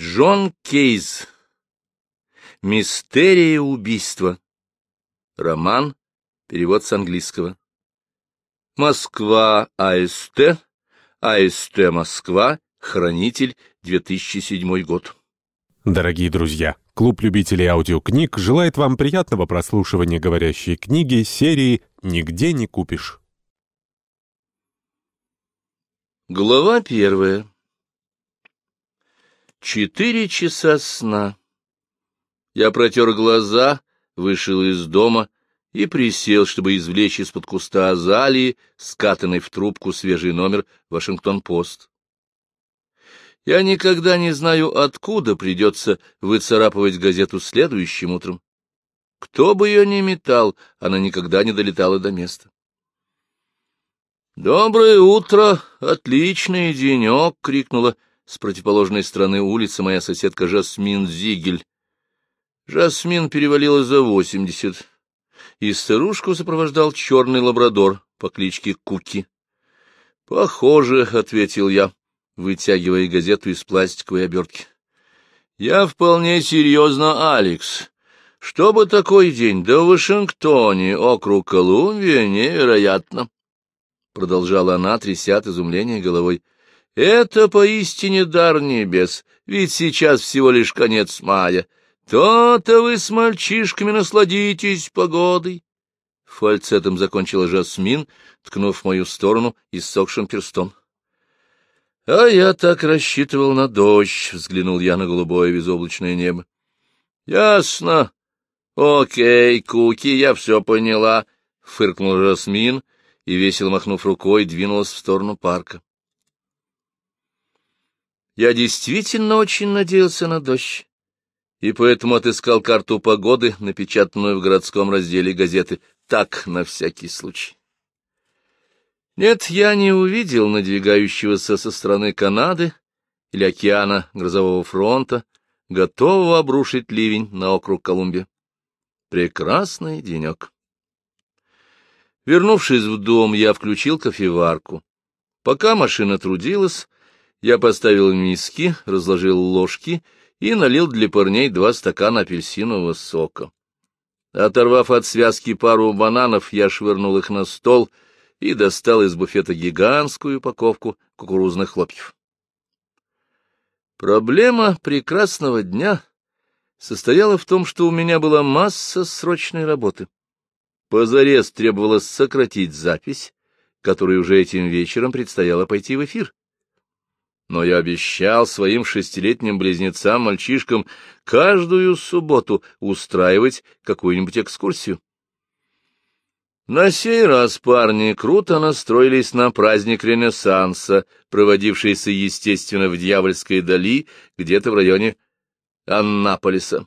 Джон Кейз. Мистерия убийства. Роман. Перевод с английского. Москва. АСТ. АСТ Москва. Хранитель. 2007 год. Дорогие друзья, клуб любителей аудиокниг желает вам приятного прослушивания говорящей книги серии «Нигде не купишь». Глава первая. Четыре часа сна. Я протер глаза, вышел из дома и присел, чтобы извлечь из-под куста азалии, скатанный в трубку свежий номер «Вашингтон-Пост». Я никогда не знаю, откуда придется выцарапывать газету следующим утром. Кто бы ее ни метал, она никогда не долетала до места. «Доброе утро! Отличный денек!» — крикнула с противоположной стороны улицы моя соседка Жасмин Зигель. Жасмин перевалила за восемьдесят, и старушку сопровождал черный лабрадор по кличке Куки. — Похоже, — ответил я, вытягивая газету из пластиковой обертки. — Я вполне серьезно, Алекс. Чтобы такой день, да в Вашингтоне, округ Колумбия, невероятно. Продолжала она, тряся от изумления головой. Это поистине дар небес, ведь сейчас всего лишь конец мая. То-то вы с мальчишками насладитесь погодой. Фальцетом закончила Жасмин, ткнув в мою сторону иссохшим перстом. — А я так рассчитывал на дождь, — взглянул я на голубое безоблачное небо. — Ясно. Окей, Куки, я все поняла, — фыркнул Жасмин и, весело махнув рукой, двинулась в сторону парка. Я действительно очень надеялся на дождь, и поэтому отыскал карту погоды, напечатанную в городском разделе газеты, так, на всякий случай. Нет, я не увидел надвигающегося со стороны Канады или океана грозового фронта, готового обрушить ливень на округ Колумбия. Прекрасный денек. Вернувшись в дом, я включил кофеварку. Пока машина трудилась, я поставил миски, разложил ложки и налил для парней два стакана апельсинового сока. Оторвав от связки пару бананов, я швырнул их на стол и достал из буфета гигантскую упаковку кукурузных хлопьев. Проблема прекрасного дня состояла в том, что у меня была масса срочной работы. Позарез требовалось сократить запись, которой уже этим вечером предстояло пойти в эфир но я обещал своим шестилетним близнецам-мальчишкам каждую субботу устраивать какую-нибудь экскурсию. На сей раз парни круто настроились на праздник Ренессанса, проводившийся, естественно, в Дьявольской дали, где-то в районе Аннаполиса.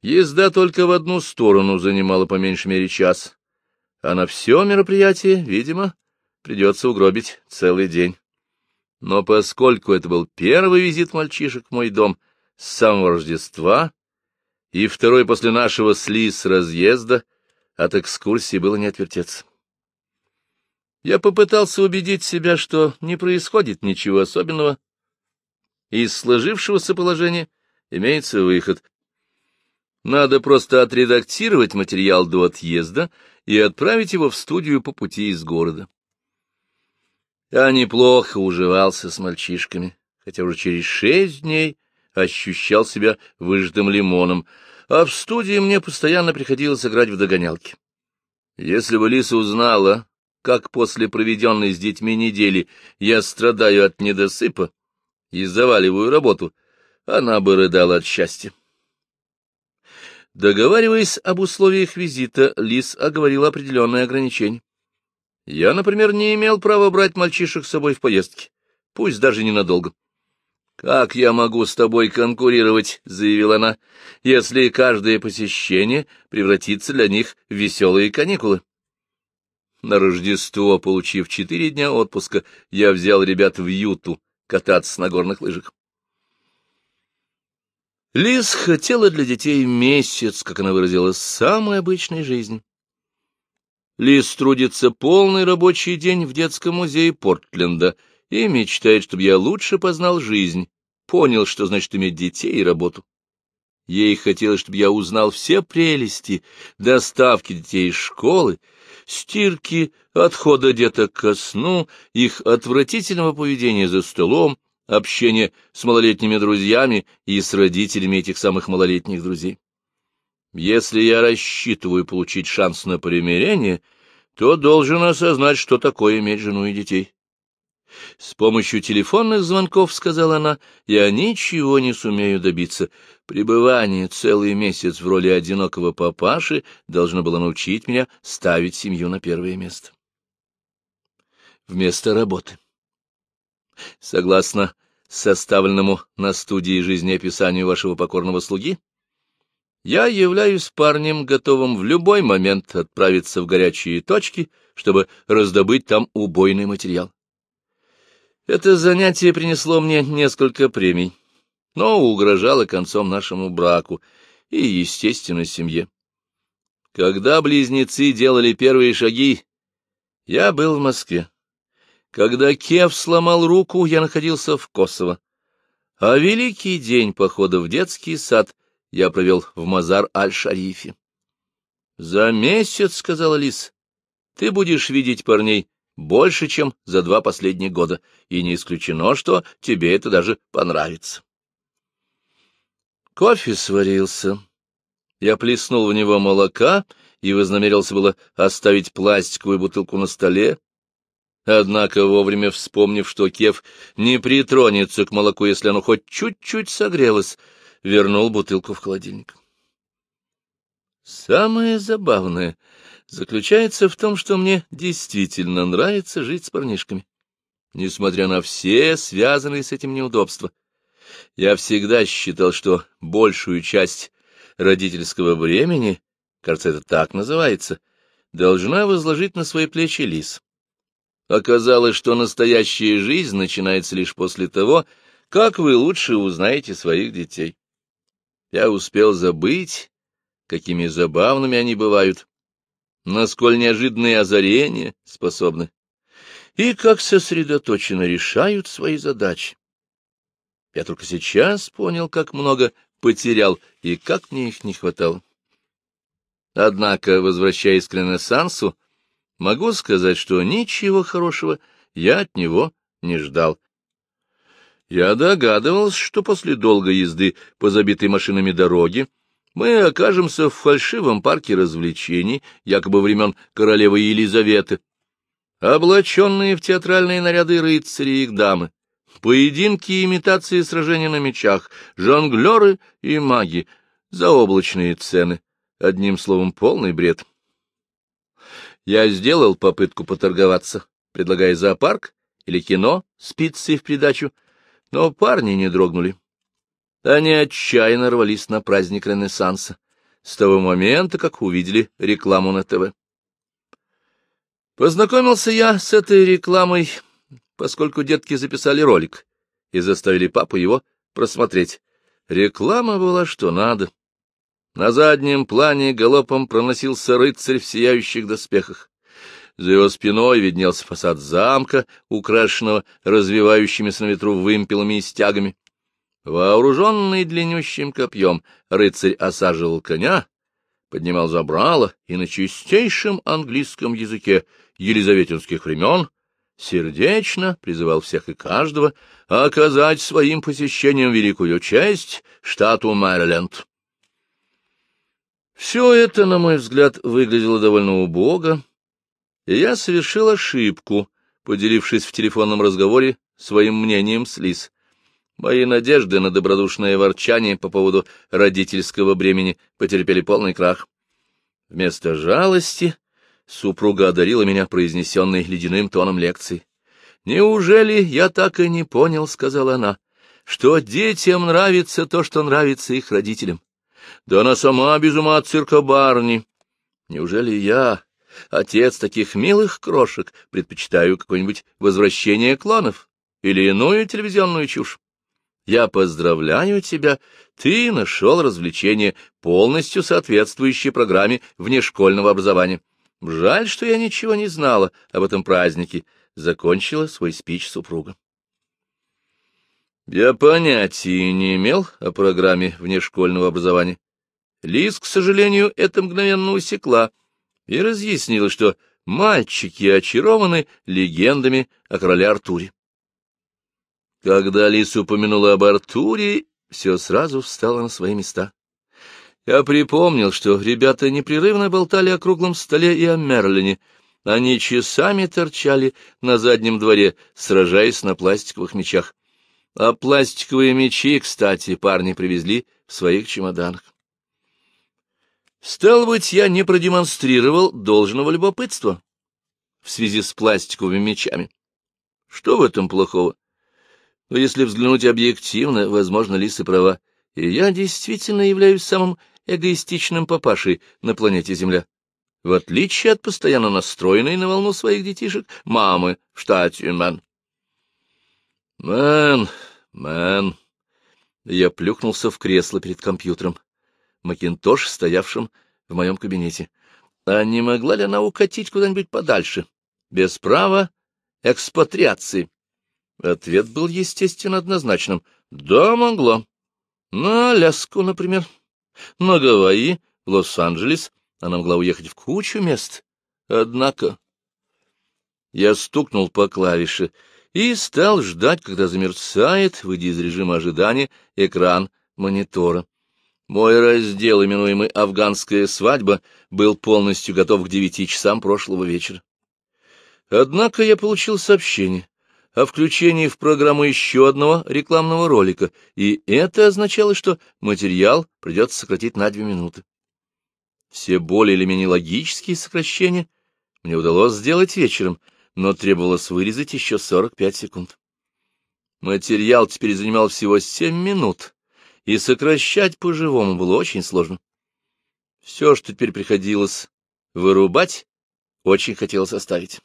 Езда только в одну сторону занимала по меньшей мере час, а на все мероприятие, видимо, придется угробить целый день. Но поскольку это был первый визит мальчишек в мой дом с самого Рождества и второй после нашего слиз разъезда, от экскурсии было не отвертеться. Я попытался убедить себя, что не происходит ничего особенного. Из сложившегося положения имеется выход. Надо просто отредактировать материал до отъезда и отправить его в студию по пути из города. Я неплохо уживался с мальчишками, хотя уже через шесть дней ощущал себя выжатым лимоном, а в студии мне постоянно приходилось играть в догонялки. Если бы Лиса узнала, как после проведенной с детьми недели я страдаю от недосыпа и заваливаю работу, она бы рыдала от счастья. Договариваясь об условиях визита, Лис оговорил определенные ограничения. Я, например, не имел права брать мальчишек с собой в поездки, пусть даже ненадолго. «Как я могу с тобой конкурировать?» — заявила она, — «если каждое посещение превратится для них в веселые каникулы». На Рождество, получив четыре дня отпуска, я взял ребят в Юту кататься на горных лыжах. Лиз хотела для детей месяц, как она выразилась, самой обычной жизни. Лиз трудится полный рабочий день в детском музее Портленда и мечтает, чтобы я лучше познал жизнь понял, что значит иметь детей и работу. Ей хотелось, чтобы я узнал все прелести доставки детей из школы, стирки, отхода деток ко сну, их отвратительного поведения за столом, общения с малолетними друзьями и с родителями этих самых малолетних друзей. Если я рассчитываю получить шанс на примирение, то должен осознать, что такое иметь жену и детей. С помощью телефонных звонков, — сказала она, — я ничего не сумею добиться. Пребывание целый месяц в роли одинокого папаши должно было научить меня ставить семью на первое место. Вместо работы. Согласно составленному на студии жизнеописанию вашего покорного слуги, я являюсь парнем, готовым в любой момент отправиться в горячие точки, чтобы раздобыть там убойный материал. Это занятие принесло мне несколько премий, но угрожало концом нашему браку и, естественно, семье. Когда близнецы делали первые шаги, я был в Москве. Когда Кев сломал руку, я находился в Косово. А великий день похода в детский сад я провел в Мазар-аль-Шарифе. — За месяц, — сказала Лис, — ты будешь видеть парней больше, чем за два последних года, и не исключено, что тебе это даже понравится. Кофе сварился. Я плеснул в него молока и вознамерился было оставить пластиковую бутылку на столе, однако, вовремя вспомнив, что Кев не притронется к молоку, если оно хоть чуть-чуть согрелось, вернул бутылку в холодильник. Самое забавное заключается в том, что мне действительно нравится жить с парнишками, несмотря на все связанные с этим неудобства. Я всегда считал, что большую часть родительского времени, кажется, это так называется, должна возложить на свои плечи лис. Оказалось, что настоящая жизнь начинается лишь после того, как вы лучше узнаете своих детей. Я успел забыть, какими забавными они бывают, на сколь неожиданные озарения способны, и как сосредоточенно решают свои задачи. Я только сейчас понял, как много потерял и как мне их не хватало. Однако, возвращаясь к Ренессансу, могу сказать, что ничего хорошего я от него не ждал. Я догадывался, что после долгой езды по забитой машинами дороге мы окажемся в фальшивом парке развлечений, якобы времен королевы Елизаветы, облаченные в театральные наряды рыцари и их дамы, поединки и имитации сражений на мечах, жонглеры и маги, заоблачные цены, одним словом, полный бред. Я сделал попытку поторговаться, предлагая зоопарк или кино с пиццей в придачу, но парни не дрогнули. Они отчаянно рвались на праздник Ренессанса с того момента, как увидели рекламу на ТВ. Познакомился я с этой рекламой, поскольку детки записали ролик и заставили папу его просмотреть. Реклама была что надо. На заднем плане галопом проносился рыцарь в сияющих доспехах. За его спиной виднелся фасад замка, украшенного развивающимися на ветру вымпелами и стягами. Вооруженный длиннющим копьем, рыцарь осаживал коня, поднимал забрало и на чистейшем английском языке елизаветинских времен сердечно призывал всех и каждого оказать своим посещением великую честь штату Мэриленд. Все это, на мой взгляд, выглядело довольно убого, и я совершил ошибку, поделившись в телефонном разговоре своим мнением с Лиз. Мои надежды на добродушное ворчание по поводу родительского бремени потерпели полный крах. Вместо жалости супруга одарила меня произнесенной ледяным тоном лекции. «Неужели я так и не понял, — сказала она, — что детям нравится то, что нравится их родителям? Да она сама без ума от цирка Барни. Неужели я, отец таких милых крошек, предпочитаю какое-нибудь возвращение клонов или иную телевизионную чушь? Я поздравляю тебя, ты нашел развлечение, полностью соответствующее программе внешкольного образования. Жаль, что я ничего не знала об этом празднике, — закончила свой спич супруга. Я понятия не имел о программе внешкольного образования. Лиз, к сожалению, это мгновенно усекла и разъяснила, что мальчики очарованы легендами о короле Артуре. Когда Лиз упомянула об Артуре, все сразу встало на свои места. Я припомнил, что ребята непрерывно болтали о круглом столе и о Мерлине. Они часами торчали на заднем дворе, сражаясь на пластиковых мечах. А пластиковые мечи, кстати, парни привезли в своих чемоданах. Стало быть, я не продемонстрировал должного любопытства в связи с пластиковыми мечами. Что в этом плохого? Но если взглянуть объективно, возможно, Лиса права, и я действительно являюсь самым эгоистичным папашей на планете Земля. В отличие от постоянно настроенной на волну своих детишек мамы в штате Мэн. Мэн, Мэн. Я плюхнулся в кресло перед компьютером. Макинтош, стоявшим в моем кабинете. А не могла ли она укатить куда-нибудь подальше, без права экспатриации? Ответ был, естественно, однозначным. Да, могла. На Аляску, например. На Гавайи, Лос-Анджелес. Она могла уехать в кучу мест. Однако... Я стукнул по клавише и стал ждать, когда замерцает, выйдя из режима ожидания, экран монитора. Мой раздел, именуемый «Афганская свадьба», был полностью готов к девяти часам прошлого вечера. Однако я получил сообщение о включении в программу еще одного рекламного ролика, и это означало, что материал придется сократить на две минуты. Все более или менее логические сокращения мне удалось сделать вечером, но требовалось вырезать еще 45 секунд. Материал теперь занимал всего 7 минут, и сокращать по-живому было очень сложно. Все, что теперь приходилось вырубать, очень хотелось оставить.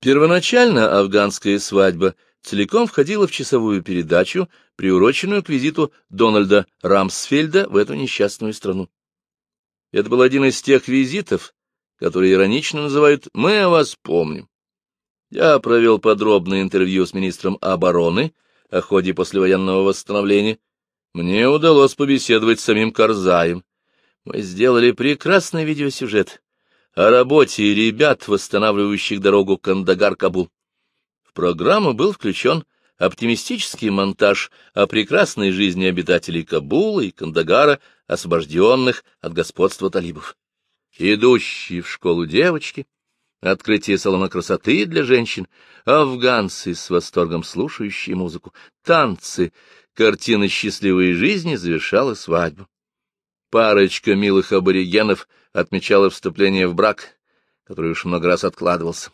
Первоначально афганская свадьба целиком входила в часовую передачу, приуроченную к визиту Дональда Рамсфельда в эту несчастную страну. Это был один из тех визитов, которые иронично называют «Мы о вас помним». Я провел подробное интервью с министром обороны о ходе послевоенного восстановления. Мне удалось побеседовать с самим Карзаем. Мы сделали прекрасный видеосюжет, о работе ребят, восстанавливающих дорогу Кандагар-Кабул. В программу был включен оптимистический монтаж о прекрасной жизни обитателей Кабула и Кандагара, освобожденных от господства талибов. Идущие в школу девочки, открытие салона красоты для женщин, афганцы с восторгом слушающие музыку, танцы, картина счастливой жизни завершала свадьбу. Парочка милых аборигенов отмечала вступление в брак, который уж много раз откладывался.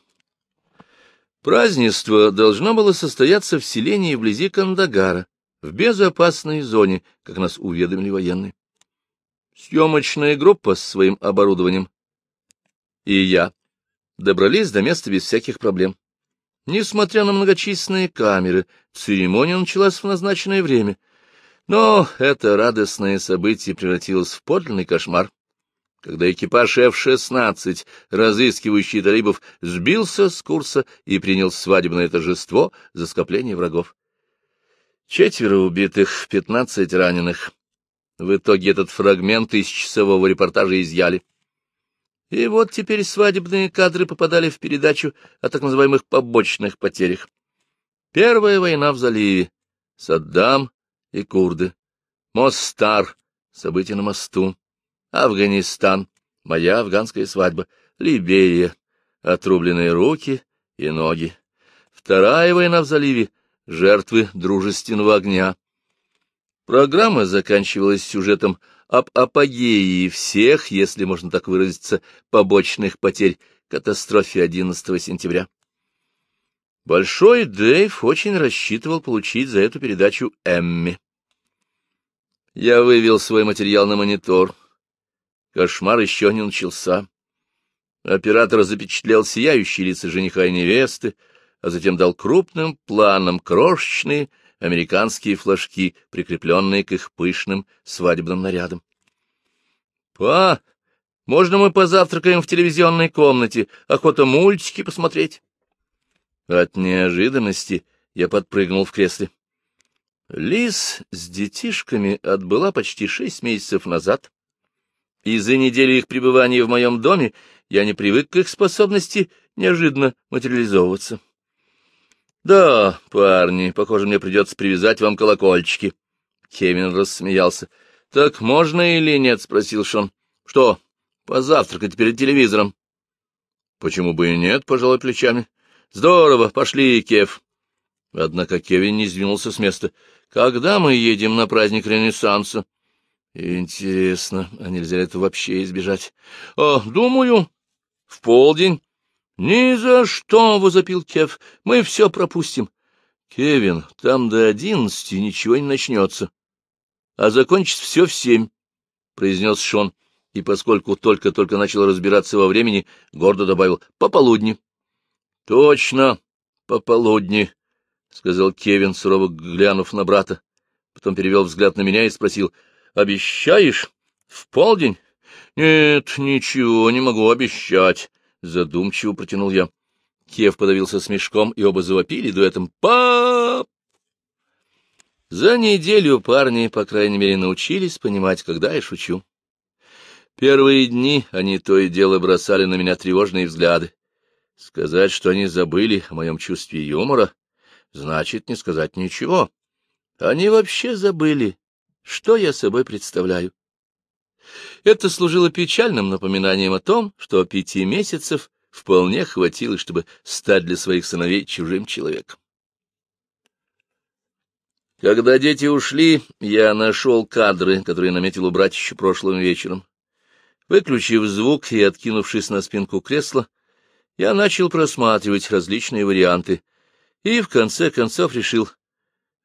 Празднество должно было состояться в селении вблизи Кандагара, в безопасной зоне, как нас уведомили военные. Съемочная группа с своим оборудованием и я добрались до места без всяких проблем. Несмотря на многочисленные камеры, церемония началась в назначенное время, но это радостное событие превратилось в подлинный кошмар когда экипаж F-16, разыскивающий талибов, сбился с курса и принял свадебное торжество за скопление врагов. Четверо убитых, пятнадцать раненых. В итоге этот фрагмент из часового репортажа изъяли. И вот теперь свадебные кадры попадали в передачу о так называемых побочных потерях. Первая война в заливе. Саддам и курды. Мостар. События на мосту. Афганистан, моя афганская свадьба, Либерия, отрубленные руки и ноги. Вторая война в заливе, жертвы дружественного огня. Программа заканчивалась сюжетом об апогее всех, если можно так выразиться, побочных потерь катастрофе 11 сентября. Большой Дэйв очень рассчитывал получить за эту передачу Эмми. Я вывел свой материал на монитор. Кошмар еще не начался. Оператор запечатлел сияющие лица жениха и невесты, а затем дал крупным планом крошечные американские флажки, прикрепленные к их пышным свадебным нарядам. — Па, можно мы позавтракаем в телевизионной комнате? Охота мультики посмотреть. От неожиданности Я подпрыгнул в кресле. Лис с детишками отбыла почти шесть месяцев назад, и за неделю их пребывания в моем доме я не привык к их способности неожиданно материализовываться. — Да, парни, похоже, мне придется привязать вам колокольчики. Кевин рассмеялся. — Так можно или нет? — спросил Шон. — Что, позавтракать перед телевизором? — Почему бы и нет? — пожалуй плечами. — Здорово, пошли, Кев. Однако Кевин не сдвинулся с места. — Когда мы едем на праздник Ренессанса? — Интересно, а нельзя это вообще избежать? — А, думаю, в полдень. — Ни за что! — возопил Кев. — Мы все пропустим. — Кевин, там до одиннадцати ничего не начнется. — А закончится все в семь, — произнес Шон. И поскольку только-только начал разбираться во времени, гордо добавил — пополудни. — Точно, пополудни, — сказал Кевин, сурово глянув на брата. Потом перевел взгляд на меня и спросил — Обещаешь? В полдень? Нет, ничего не могу обещать, задумчиво протянул я. Кев подавился смешком, и оба завопили дуэтом «Пап!». За неделю парни, по крайней мере, научились понимать, когда я шучу. Первые дни они то и дело бросали на меня тревожные взгляды. Сказать, что они забыли о моем чувстве юмора, значит не сказать ничего. Они вообще забыли, что я собой представляю? Это служило печальным напоминанием о том, что пяти месяцев вполне хватило, чтобы стать для своих сыновей чужим человеком. Когда дети ушли, я нашел кадры, которые наметил убрать еще прошлым вечером. Выключив звук и откинувшись на спинку кресла, я начал просматривать различные варианты и в конце концов решил,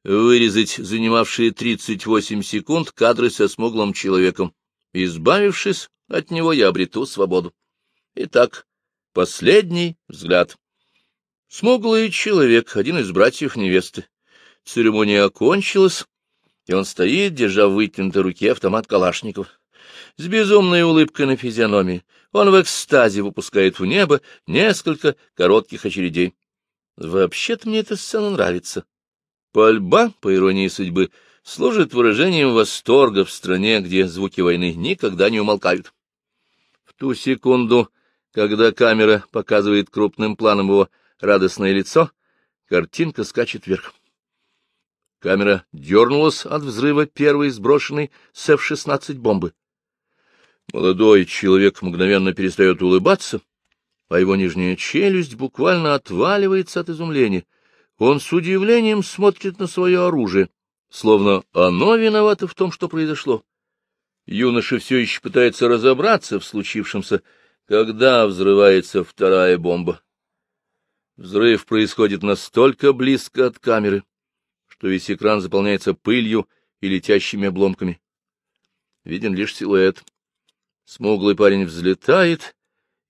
вырезать занимавшие 38 секунд кадры со смуглым человеком. Избавившись от него, я обрету свободу. Итак, последний взгляд. Смуглый человек, один из братьев невесты. Церемония окончилась, и он стоит, держа в вытянутой руке автомат Калашников. С безумной улыбкой на физиономии он в экстазе выпускает в небо несколько коротких очередей. Вообще-то мне эта сцена нравится. Пальба, по иронии судьбы, служит выражением восторга в стране, где звуки войны никогда не умолкают. В ту секунду, когда камера показывает крупным планом его радостное лицо, картинка скачет вверх. Камера дернулась от взрыва первой сброшенной с F-16 бомбы. Молодой человек мгновенно перестает улыбаться, а его нижняя челюсть буквально отваливается от изумления — он с удивлением смотрит на свое оружие, словно оно виновато в том, что произошло. Юноша все еще пытается разобраться в случившемся, когда взрывается вторая бомба. Взрыв происходит настолько близко от камеры, что весь экран заполняется пылью и летящими обломками. Виден лишь силуэт. Смуглый парень взлетает,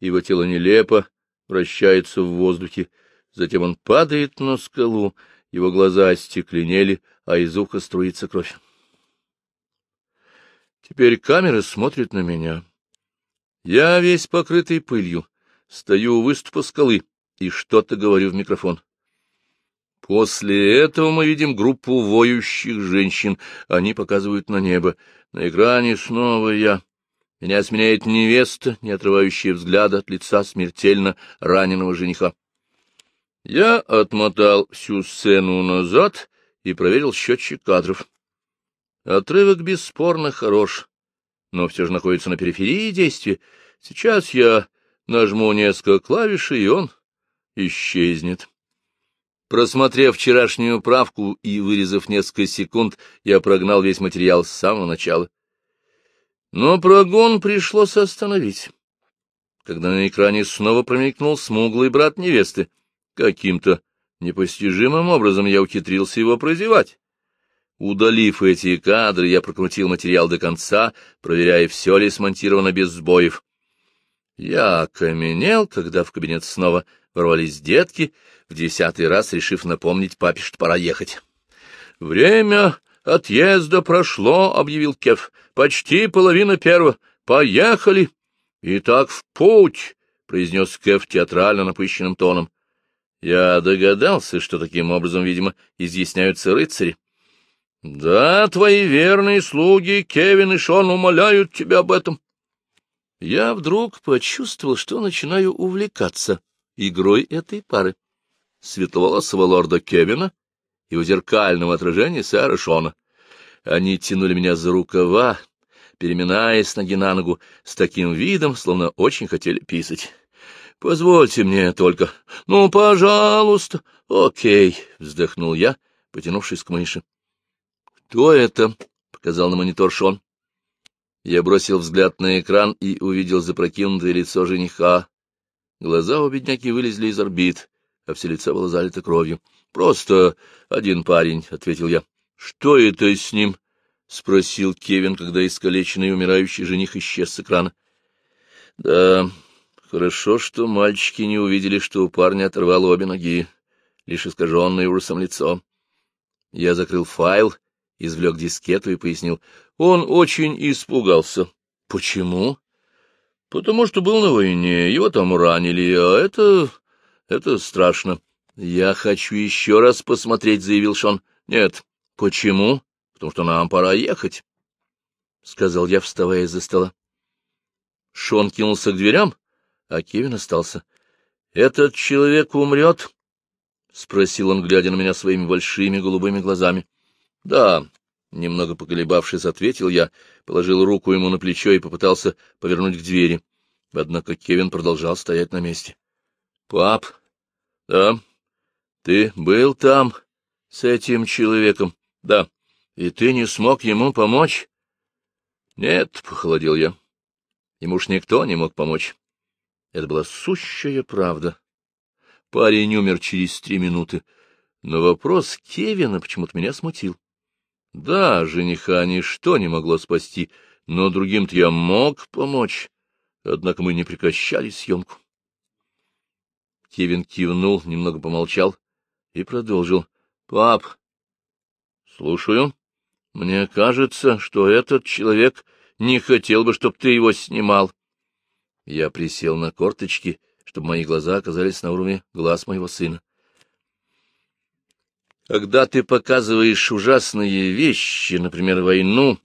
его тело нелепо вращается в воздухе, Затем он падает на скалу, его глаза остекленели, а из уха струится кровь. Теперь камера смотрит на меня. Я весь покрытый пылью, стою у выступа скалы и что-то говорю в микрофон. После этого мы видим группу воющих женщин. Они показывают на небо. На экране снова я. Меня сменяет невеста, не отрывающая взгляда от лица смертельно раненого жениха. Я отмотал всю сцену назад и проверил счетчик кадров. Отрывок бесспорно хорош, но все же находится на периферии действия. Сейчас я нажму несколько клавиш, и он исчезнет. Просмотрев вчерашнюю правку и вырезав несколько секунд, я прогнал весь материал с самого начала. Но прогон пришлось остановить, когда на экране снова промелькнул смуглый брат невесты. Каким-то непостижимым образом я ухитрился его прозевать. Удалив эти кадры, я прокрутил материал до конца, проверяя, все ли смонтировано без сбоев. Я окаменел, когда в кабинет снова ворвались детки, в десятый раз решив напомнить папе, что пора ехать. — Время отъезда прошло, — объявил Кев. — Почти половина первого. Поехали! — Итак, в путь! — произнес Кев театрально напыщенным тоном. Я догадался, что таким образом, видимо, изъясняются рыцари. — Да, твои верные слуги, Кевин и Шон, умоляют тебя об этом. Я вдруг почувствовал, что начинаю увлекаться игрой этой пары. Светловолосого лорда Кевина и у зеркального отражения сэра Шона. Они тянули меня за рукава, переминаясь ноги на ногу, с таким видом, словно очень хотели писать. — Позвольте мне только. — Ну, пожалуйста. — Окей, — вздохнул я, потянувшись к мыши. — Кто это? — показал на монитор Шон. Я бросил взгляд на экран и увидел запрокинутое лицо жениха. Глаза у бедняки вылезли из орбит, а все лицо было залито кровью. — Просто один парень, — ответил я. — Что это с ним? — спросил Кевин, когда искалеченный умирающий жених исчез с экрана. — Да, хорошо, что мальчики не увидели, что у парня оторвало обе ноги, лишь искаженное ужасом лицо. Я закрыл файл, извлек дискету и пояснил. Он очень испугался. — Почему? — Потому что был на войне, его там ранили, а это... это страшно. — Я хочу еще раз посмотреть, — заявил Шон. — Нет. — Почему? — Потому что нам пора ехать, — сказал я, вставая из-за стола. Шон кинулся к дверям, а Кевин остался. — Этот человек умрет? — спросил он, глядя на меня своими большими голубыми глазами. — Да, — немного поколебавшись, ответил я, положил руку ему на плечо и попытался повернуть к двери. Однако Кевин продолжал стоять на месте. — Пап, да, ты был там с этим человеком? Да. И ты не смог ему помочь? Нет, — похолодел я. Ему уж никто не мог помочь. Это была сущая правда. Парень умер через три минуты, но вопрос Кевина почему-то меня смутил. Да, жениха ничто не могло спасти, но другим-то я мог помочь. Однако мы не прекращали съемку. Кевин кивнул, немного помолчал и продолжил. — Пап, слушаю. Мне кажется, что этот человек не хотел бы, чтобы ты его снимал. Я присел на корточки, чтобы мои глаза оказались на уровне глаз моего сына. Когда ты показываешь ужасные вещи, например, войну,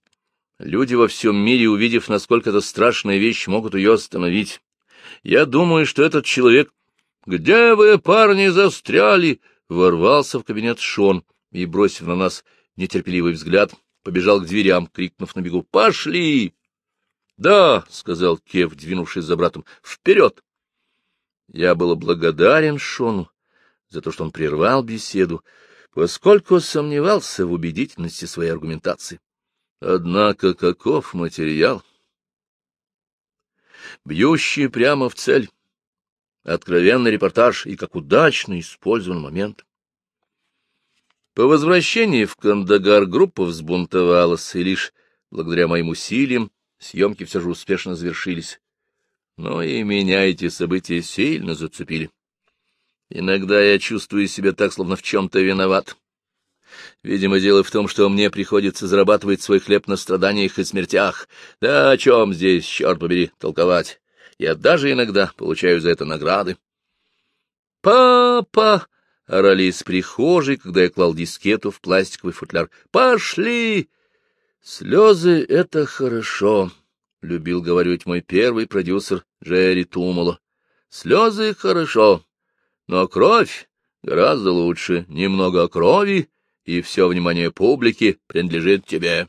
люди во всем мире, увидев, насколько это страшная вещь, могут ее остановить. Я думаю, что этот человек... «Где вы, парни, застряли?» Ворвался в кабинет Шон и, бросив на нас нетерпеливый взгляд, побежал к дверям, крикнув на бегу «Пошли!» «Да», — сказал Кев, двинувшись за братом, — «вперед!» Я был благодарен Шону за то, что он прервал беседу, поскольку сомневался в убедительности своей аргументации. Однако каков материал? Бьющий прямо в цель. Откровенный репортаж и как удачно использован момент. По возвращении в Кандагар группа взбунтовалась, и лишь благодаря моим усилиям съемки все же успешно завершились. Но и меня эти события сильно зацепили. Иногда я чувствую себя так, словно в чем-то виноват. Видимо, дело в том, что мне приходится зарабатывать свой хлеб на страданиях и смертях. Да о чем здесь, черт побери, толковать? Я даже иногда получаю за это награды. «Папа!» — орали из прихожей, когда я клал дискету в пластиковый футляр. «Пошли!» «Слезы — это хорошо», — любил говорить мой первый продюсер Джерри Тумало. «Слезы — хорошо, но кровь гораздо лучше. Немного крови, и все внимание публики принадлежит тебе.